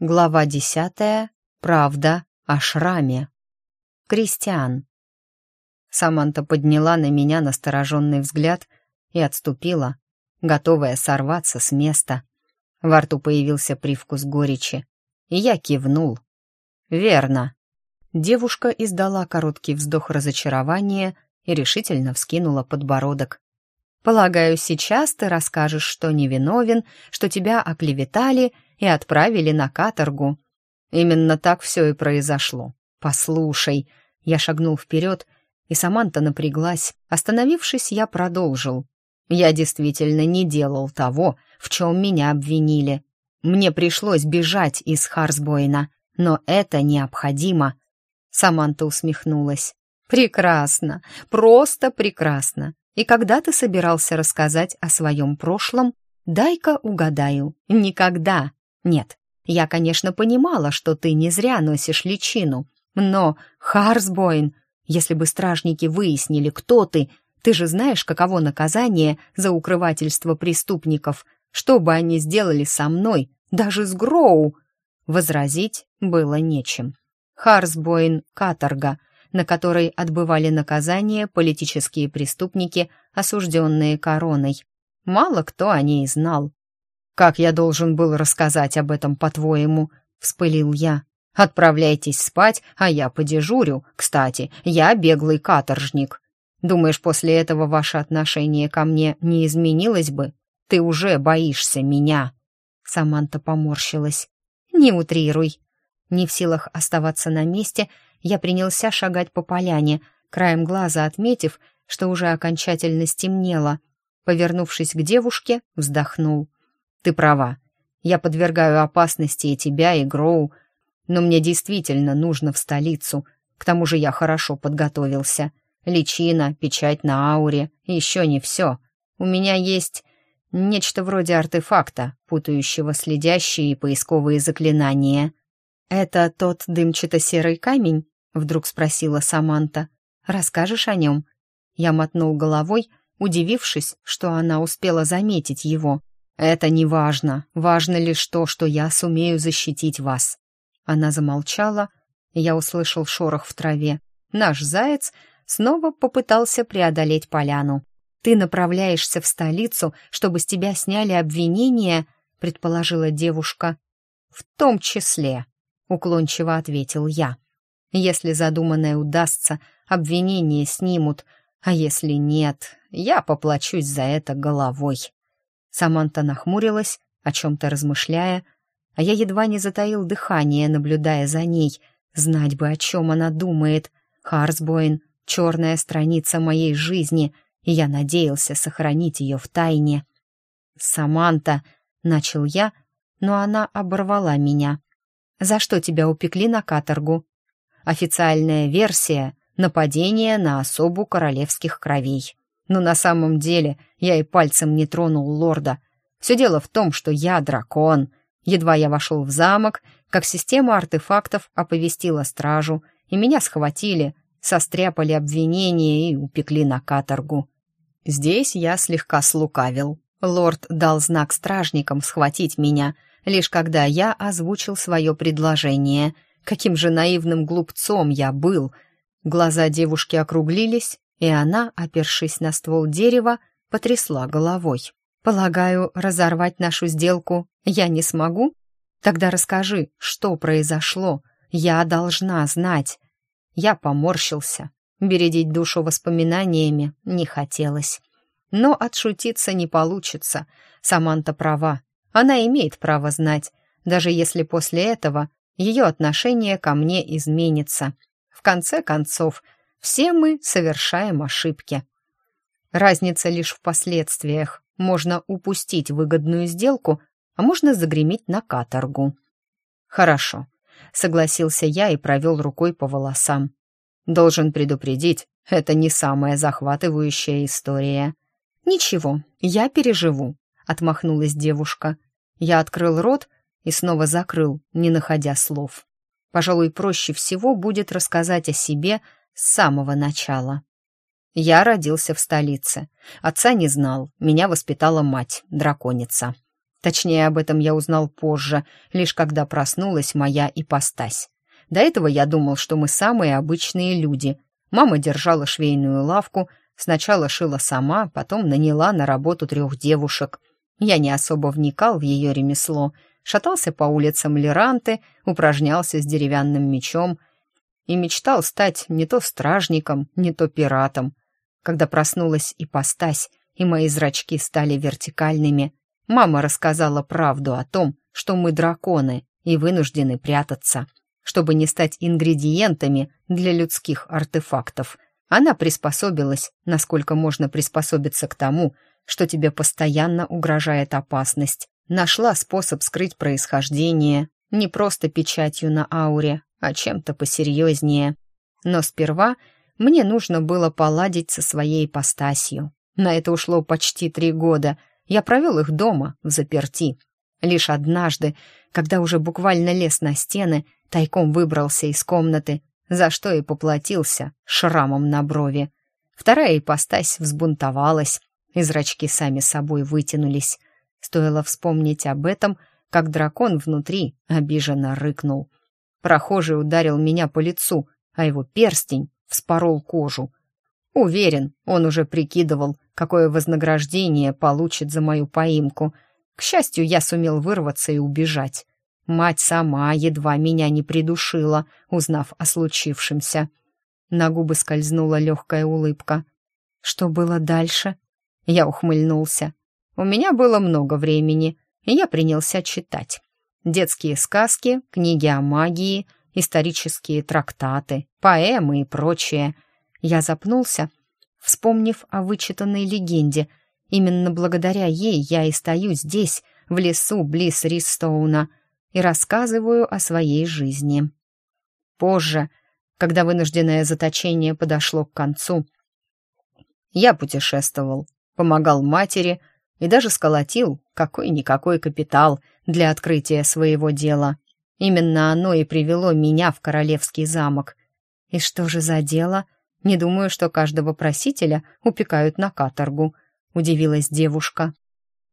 Глава десятая. Правда о шраме. Кристиан. Саманта подняла на меня настороженный взгляд и отступила, готовая сорваться с места. Во рту появился привкус горечи, и я кивнул. «Верно». Девушка издала короткий вздох разочарования и решительно вскинула подбородок. Полагаю, сейчас ты расскажешь, что не виновен, что тебя оклеветали и отправили на каторгу. Именно так все и произошло. Послушай, я шагнул вперед, и Саманта напряглась. Остановившись, я продолжил. Я действительно не делал того, в чем меня обвинили. Мне пришлось бежать из Харсбойна, но это необходимо. Саманта усмехнулась. «Прекрасно, просто прекрасно и когда ты собирался рассказать о своем прошлом, дай-ка угадаю, никогда. Нет, я, конечно, понимала, что ты не зря носишь личину, но Харсбойн, если бы стражники выяснили, кто ты, ты же знаешь, каково наказание за укрывательство преступников, что бы они сделали со мной, даже с Гроу. Возразить было нечем. Харсбойн — каторга, на которой отбывали наказание политические преступники, осужденные короной. Мало кто о ней знал. «Как я должен был рассказать об этом, по-твоему?» — вспылил я. «Отправляйтесь спать, а я подежурю. Кстати, я беглый каторжник. Думаешь, после этого ваше отношение ко мне не изменилось бы? Ты уже боишься меня!» Саманта поморщилась. «Не утрируй!» Не в силах оставаться на месте — я принялся шагать по поляне, краем глаза отметив, что уже окончательно стемнело. Повернувшись к девушке, вздохнул. «Ты права. Я подвергаю опасности и тебя, и Гроу, но мне действительно нужно в столицу. К тому же я хорошо подготовился. Личина, печать на ауре, еще не все. У меня есть нечто вроде артефакта, путающего следящие и поисковые заклинания. «Это тот дымчато-серый камень?» — вдруг спросила Саманта. «Расскажешь о нем?» Я мотнул головой, удивившись, что она успела заметить его. «Это не важно. Важно лишь то, что я сумею защитить вас». Она замолчала, я услышал шорох в траве. Наш заяц снова попытался преодолеть поляну. «Ты направляешься в столицу, чтобы с тебя сняли обвинения», — предположила девушка. «В том числе», уклончиво ответил я. Если задуманное удастся, обвинения снимут, а если нет, я поплачусь за это головой. Саманта нахмурилась, о чем-то размышляя, а я едва не затаил дыхание, наблюдая за ней. Знать бы, о чем она думает. Харсбоин — черная страница моей жизни, и я надеялся сохранить ее в тайне. «Саманта!» — начал я, но она оборвала меня. За что тебя упекли на каторгу? Официальная версия — нападение на особу королевских кровей. Но на самом деле я и пальцем не тронул лорда. Все дело в том, что я дракон. Едва я вошел в замок, как система артефактов оповестила стражу, и меня схватили, состряпали обвинения и упекли на каторгу. Здесь я слегка слукавил. Лорд дал знак стражникам схватить меня, лишь когда я озвучил свое предложение. Каким же наивным глупцом я был! Глаза девушки округлились, и она, опершись на ствол дерева, потрясла головой. «Полагаю, разорвать нашу сделку я не смогу? Тогда расскажи, что произошло. Я должна знать». Я поморщился. Бередить душу воспоминаниями не хотелось. Но отшутиться не получится. Саманта права. Она имеет право знать, даже если после этого ее отношение ко мне изменится. В конце концов, все мы совершаем ошибки. Разница лишь в последствиях. Можно упустить выгодную сделку, а можно загреметь на каторгу. «Хорошо», — согласился я и провел рукой по волосам. «Должен предупредить, это не самая захватывающая история». «Ничего, я переживу отмахнулась девушка. Я открыл рот и снова закрыл, не находя слов. Пожалуй, проще всего будет рассказать о себе с самого начала. Я родился в столице. Отца не знал, меня воспитала мать, драконица. Точнее, об этом я узнал позже, лишь когда проснулась моя ипостась. До этого я думал, что мы самые обычные люди. Мама держала швейную лавку, сначала шила сама, потом наняла на работу трех девушек. Я не особо вникал в ее ремесло, шатался по улицам Леранты, упражнялся с деревянным мечом и мечтал стать не то стражником, не то пиратом. Когда проснулась ипостась, и мои зрачки стали вертикальными, мама рассказала правду о том, что мы драконы и вынуждены прятаться, чтобы не стать ингредиентами для людских артефактов. Она приспособилась, насколько можно приспособиться к тому, что тебе постоянно угрожает опасность. Нашла способ скрыть происхождение, не просто печатью на ауре, а чем-то посерьезнее. Но сперва мне нужно было поладить со своей ипостасью. На это ушло почти три года. Я провел их дома, в заперти. Лишь однажды, когда уже буквально лез на стены, тайком выбрался из комнаты, за что и поплатился шрамом на брови. Вторая ипостась взбунтовалась, и зрачки сами собой вытянулись. Стоило вспомнить об этом, как дракон внутри обиженно рыкнул. Прохожий ударил меня по лицу, а его перстень вспорол кожу. Уверен, он уже прикидывал, какое вознаграждение получит за мою поимку. К счастью, я сумел вырваться и убежать. Мать сама едва меня не придушила, узнав о случившемся. На губы скользнула легкая улыбка. «Что было дальше?» Я ухмыльнулся. У меня было много времени, и я принялся читать. Детские сказки, книги о магии, исторические трактаты, поэмы и прочее. Я запнулся, вспомнив о вычитанной легенде. Именно благодаря ей я и стою здесь, в лесу близ Ристоуна, и рассказываю о своей жизни. Позже, когда вынужденное заточение подошло к концу, я путешествовал помогал матери и даже сколотил какой-никакой капитал для открытия своего дела. Именно оно и привело меня в королевский замок. И что же за дело? Не думаю, что каждого просителя упекают на каторгу, удивилась девушка.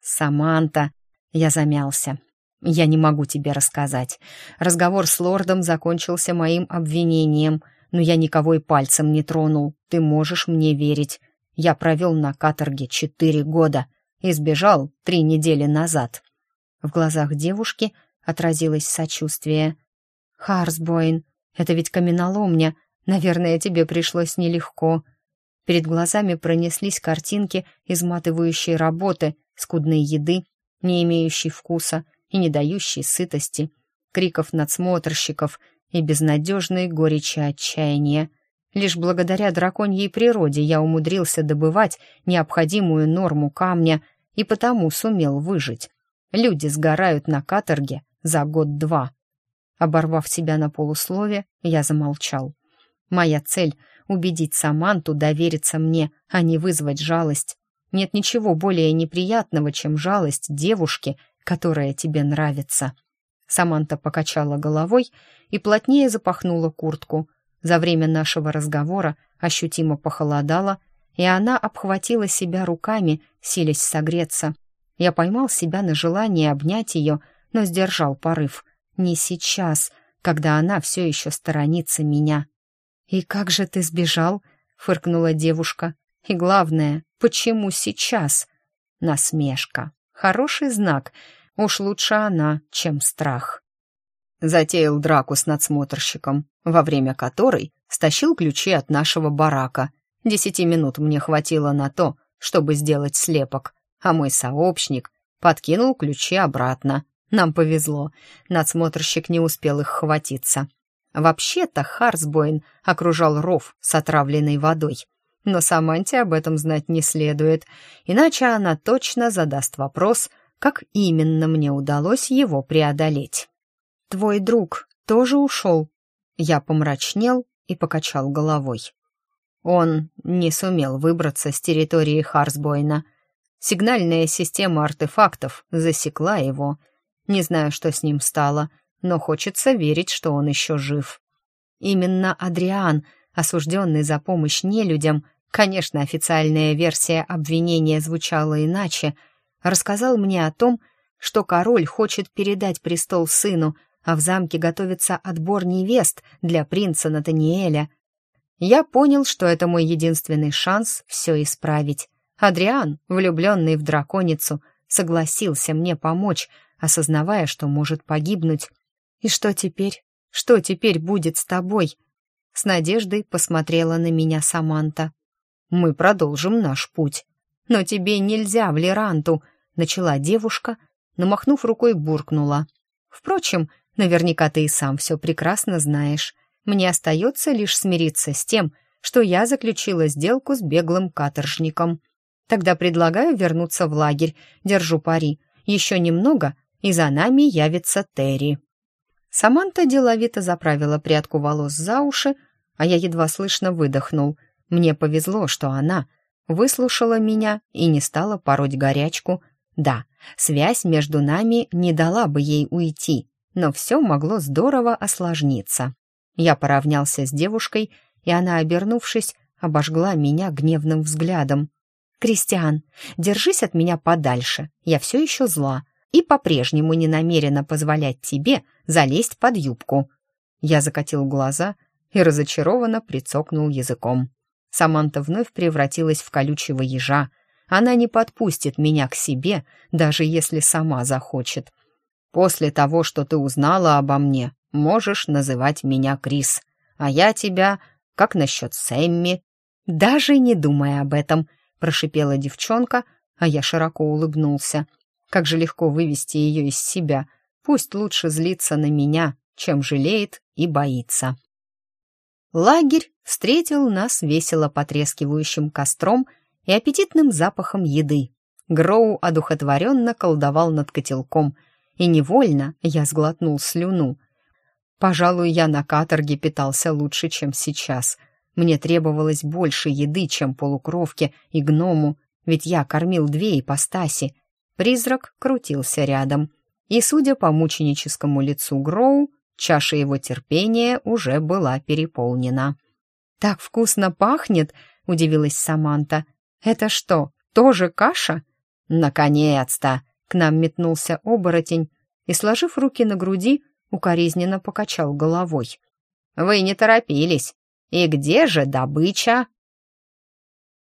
Саманта, я замялся. Я не могу тебе рассказать. Разговор с лордом закончился моим обвинением, но я никого и пальцем не тронул. Ты можешь мне верить я провел на каторге четыре года и сбежал три недели назад». В глазах девушки отразилось сочувствие. «Харсбойн, это ведь каменоломня. Наверное, тебе пришлось нелегко». Перед глазами пронеслись картинки изматывающей работы, скудной еды, не имеющей вкуса и не дающей сытости, криков надсмотрщиков и безнадежной горечи отчаяния. Лишь благодаря драконьей природе я умудрился добывать необходимую норму камня и потому сумел выжить. Люди сгорают на каторге за год-два. Оборвав себя на полуслове, я замолчал. Моя цель — убедить Саманту довериться мне, а не вызвать жалость. Нет ничего более неприятного, чем жалость девушки, которая тебе нравится. Саманта покачала головой и плотнее запахнула куртку, за время нашего разговора ощутимо похолодало, и она обхватила себя руками, силясь согреться. Я поймал себя на желании обнять ее, но сдержал порыв. Не сейчас, когда она все еще сторонится меня. «И как же ты сбежал?» — фыркнула девушка. «И главное, почему сейчас?» Насмешка. Хороший знак. Уж лучше она, чем страх затеял драку с надсмотрщиком, во время которой стащил ключи от нашего барака. Десяти минут мне хватило на то, чтобы сделать слепок, а мой сообщник подкинул ключи обратно. Нам повезло, надсмотрщик не успел их хватиться. Вообще-то Харсбойн окружал ров с отравленной водой. Но Саманте об этом знать не следует, иначе она точно задаст вопрос, как именно мне удалось его преодолеть твой друг тоже ушел?» Я помрачнел и покачал головой. Он не сумел выбраться с территории Харсбойна. Сигнальная система артефактов засекла его. Не знаю, что с ним стало, но хочется верить, что он еще жив. Именно Адриан, осужденный за помощь нелюдям, конечно, официальная версия обвинения звучала иначе, рассказал мне о том, что король хочет передать престол сыну, а в замке готовится отбор невест для принца Натаниэля. Я понял, что это мой единственный шанс все исправить. Адриан, влюбленный в драконицу, согласился мне помочь, осознавая, что может погибнуть. «И что теперь? Что теперь будет с тобой?» С надеждой посмотрела на меня Саманта. «Мы продолжим наш путь. Но тебе нельзя в Леранту», — начала девушка, намахнув рукой, буркнула. «Впрочем, Наверняка ты и сам все прекрасно знаешь. Мне остается лишь смириться с тем, что я заключила сделку с беглым каторжником. Тогда предлагаю вернуться в лагерь, держу пари. Еще немного, и за нами явится Терри». Саманта деловито заправила прядку волос за уши, а я едва слышно выдохнул. Мне повезло, что она выслушала меня и не стала пороть горячку. Да, связь между нами не дала бы ей уйти, но все могло здорово осложниться. Я поравнялся с девушкой, и она, обернувшись, обожгла меня гневным взглядом. «Кристиан, держись от меня подальше, я все еще зла и по-прежнему не намерена позволять тебе залезть под юбку». Я закатил глаза и разочарованно прицокнул языком. Саманта вновь превратилась в колючего ежа. Она не подпустит меня к себе, даже если сама захочет. После того, что ты узнала обо мне, можешь называть меня Крис. А я тебя... Как насчет Сэмми?» «Даже не думая об этом», — прошипела девчонка, а я широко улыбнулся. «Как же легко вывести ее из себя. Пусть лучше злится на меня, чем жалеет и боится». Лагерь встретил нас весело потрескивающим костром и аппетитным запахом еды. Гроу одухотворенно колдовал над котелком — и невольно я сглотнул слюну. Пожалуй, я на каторге питался лучше, чем сейчас. Мне требовалось больше еды, чем полукровке и гному, ведь я кормил две ипостаси. Призрак крутился рядом. И, судя по мученическому лицу Гроу, чаша его терпения уже была переполнена. «Так вкусно пахнет!» — удивилась Саманта. «Это что, тоже каша?» «Наконец-то!» к нам метнулся оборотень и, сложив руки на груди, укоризненно покачал головой. «Вы не торопились. И где же добыча?»